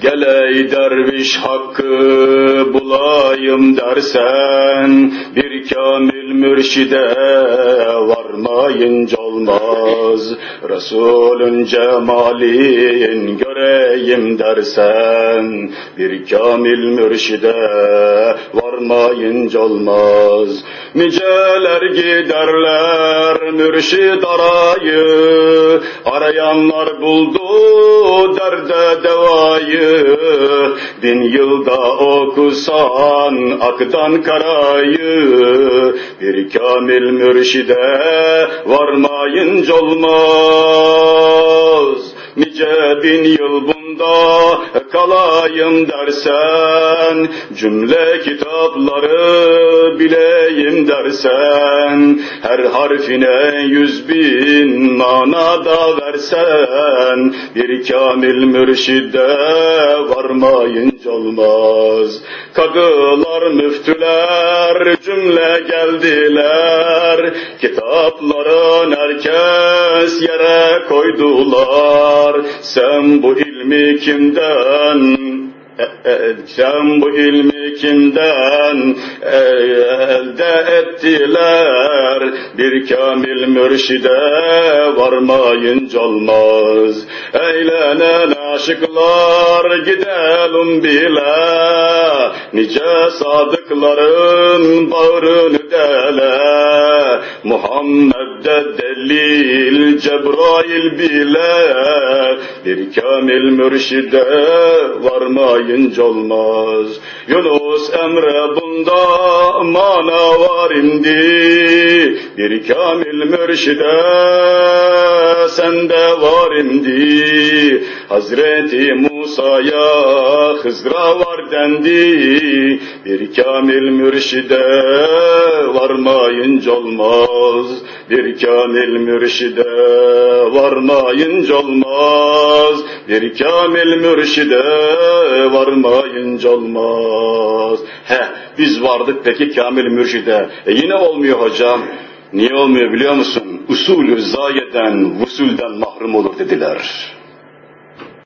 Gel ey derviş hakkı bulayım dersen bir kamil mürşide varmayınca olmaz. Resulün cemalin göreyim dersen bir kamil mürşide varmayınca olmaz. Niceler giderler mürşid arayı, arayanlar buldu derde devayı. Bin yılda okusan aktan karayı, bir kamil mürşide varmayınca olmaz. Nice bin yıl bunda kalayım dersen, cümle kitapları bileyim dersen, her harfine yüz bin manada versen, bir kamil mürşide varmayınca olmaz. Kadılar, müftüler cümle geldiler, kitapların herkes yere koydular. Sen bu ilmi kimden sen bu ilmi kimden elde ettiler? Bir kamil mürşide varmayınca olmaz. Eğlenen aşıklar gidelim bile, nice sadıkların bağrını dele. Muhammed'de delil Cebrail bile, bir kamil mürşide varmayınca olmaz. Yunus Emre bunda mana var indi, bir kamil mürşide sende var indi. Hazreti Musa'ya Hızra var dendi, bir kamil mürşide varmayınca olmaz. Bir kamil mürşide varmayınca olmaz. Bir kamil mürşide varmayınca olmaz. He, biz vardık peki kamil mürşide. E yine olmuyor hocam. Niye olmuyor biliyor musun? Usulü zayeden, vusulden mahrum olur dediler.